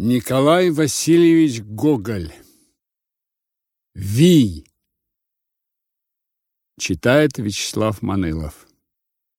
Николай Васильевич Гоголь. Вий. Читает Вячеслав Манылов.